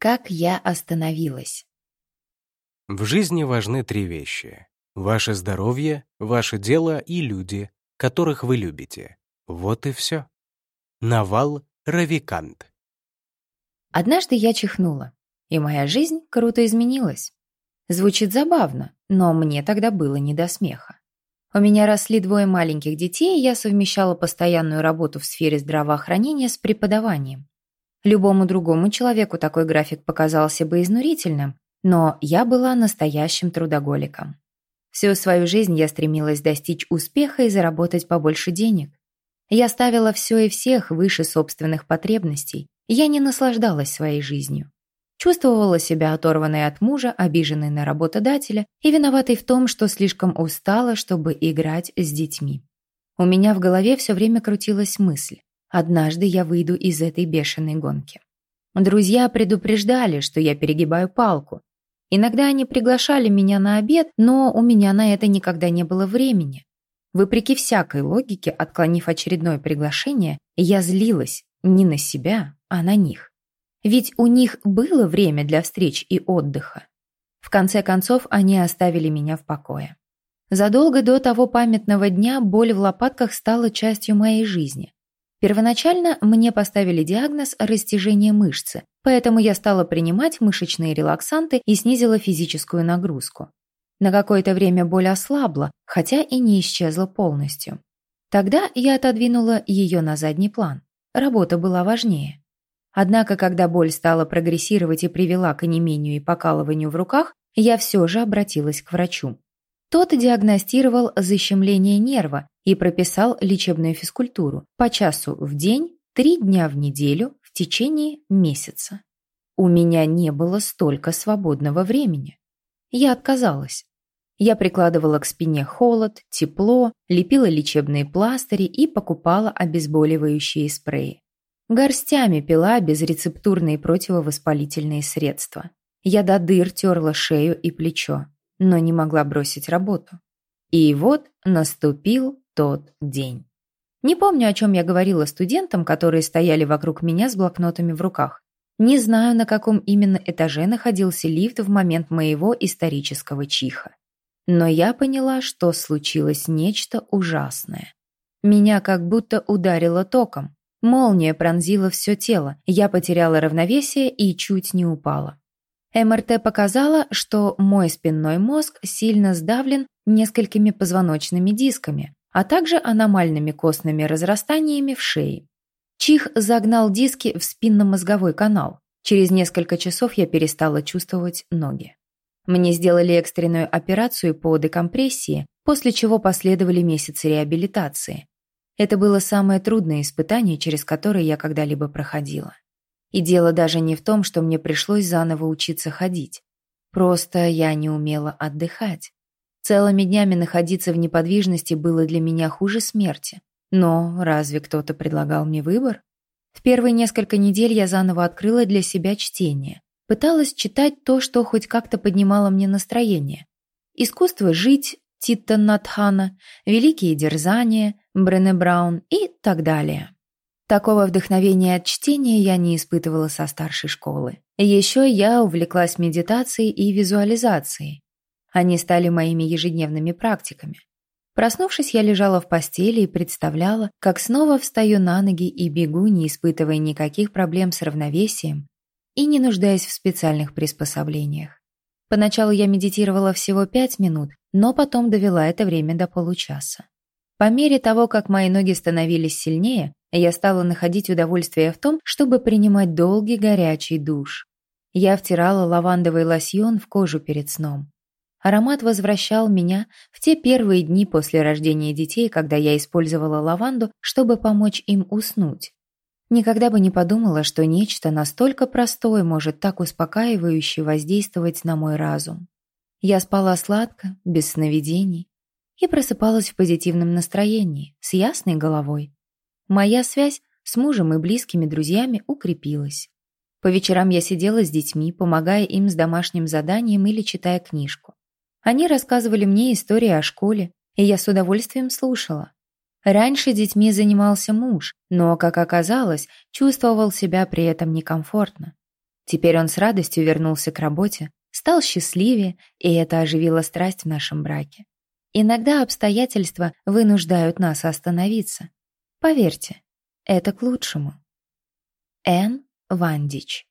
Как я остановилась. В жизни важны три вещи. Ваше здоровье, ваше дело и люди, которых вы любите. Вот и все. Навал Равикант. Однажды я чихнула, и моя жизнь круто изменилась. Звучит забавно, но мне тогда было не до смеха. У меня росли двое маленьких детей, и я совмещала постоянную работу в сфере здравоохранения с преподаванием. Любому другому человеку такой график показался бы изнурительным, но я была настоящим трудоголиком. Всю свою жизнь я стремилась достичь успеха и заработать побольше денег. Я ставила все и всех выше собственных потребностей. Я не наслаждалась своей жизнью. Чувствовала себя оторванной от мужа, обиженной на работодателя и виноватой в том, что слишком устала, чтобы играть с детьми. У меня в голове все время крутилась мысль. Однажды я выйду из этой бешеной гонки. Друзья предупреждали, что я перегибаю палку. Иногда они приглашали меня на обед, но у меня на это никогда не было времени. Вопреки всякой логике, отклонив очередное приглашение, я злилась не на себя, а на них. Ведь у них было время для встреч и отдыха. В конце концов, они оставили меня в покое. Задолго до того памятного дня боль в лопатках стала частью моей жизни. Первоначально мне поставили диагноз растяжение мышцы, поэтому я стала принимать мышечные релаксанты и снизила физическую нагрузку. На какое-то время боль ослабла, хотя и не исчезла полностью. Тогда я отодвинула ее на задний план. Работа была важнее. Однако, когда боль стала прогрессировать и привела к онемению и покалыванию в руках, я все же обратилась к врачу. Тот диагностировал защемление нерва и прописал лечебную физкультуру по часу в день, три дня в неделю в течение месяца. У меня не было столько свободного времени. Я отказалась. Я прикладывала к спине холод, тепло, лепила лечебные пластыри и покупала обезболивающие спреи. Горстями пила безрецептурные противовоспалительные средства. Я до дыр терла шею и плечо, но не могла бросить работу. И вот наступил тот день. Не помню, о чем я говорила студентам, которые стояли вокруг меня с блокнотами в руках. Не знаю, на каком именно этаже находился лифт в момент моего исторического чиха. Но я поняла, что случилось нечто ужасное. Меня как будто ударило током. Молния пронзила все тело, я потеряла равновесие и чуть не упала. МРТ показала, что мой спинной мозг сильно сдавлен несколькими позвоночными дисками, а также аномальными костными разрастаниями в шее. Чих загнал диски в спинномозговой канал. Через несколько часов я перестала чувствовать ноги. Мне сделали экстренную операцию по декомпрессии, после чего последовали месяцы реабилитации. Это было самое трудное испытание, через которое я когда-либо проходила. И дело даже не в том, что мне пришлось заново учиться ходить. Просто я не умела отдыхать. Целыми днями находиться в неподвижности было для меня хуже смерти. Но разве кто-то предлагал мне выбор? В первые несколько недель я заново открыла для себя чтение. Пыталась читать то, что хоть как-то поднимало мне настроение. Искусство жить Тита Натхана, Великие дерзания, Брене Браун и так далее. Такого вдохновения от чтения я не испытывала со старшей школы. Еще я увлеклась медитацией и визуализацией. Они стали моими ежедневными практиками. Проснувшись, я лежала в постели и представляла, как снова встаю на ноги и бегу, не испытывая никаких проблем с равновесием и не нуждаясь в специальных приспособлениях. Поначалу я медитировала всего пять минут, но потом довела это время до получаса. По мере того, как мои ноги становились сильнее, я стала находить удовольствие в том, чтобы принимать долгий горячий душ. Я втирала лавандовый лосьон в кожу перед сном. Аромат возвращал меня в те первые дни после рождения детей, когда я использовала лаванду, чтобы помочь им уснуть. Никогда бы не подумала, что нечто настолько простое может так успокаивающе воздействовать на мой разум. Я спала сладко, без сновидений, и просыпалась в позитивном настроении, с ясной головой. Моя связь с мужем и близкими друзьями укрепилась. По вечерам я сидела с детьми, помогая им с домашним заданием или читая книжку. Они рассказывали мне истории о школе, и я с удовольствием слушала. Раньше детьми занимался муж, но, как оказалось, чувствовал себя при этом некомфортно. Теперь он с радостью вернулся к работе, стал счастливее, и это оживило страсть в нашем браке. Иногда обстоятельства вынуждают нас остановиться. Поверьте, это к лучшему. Н. Вандич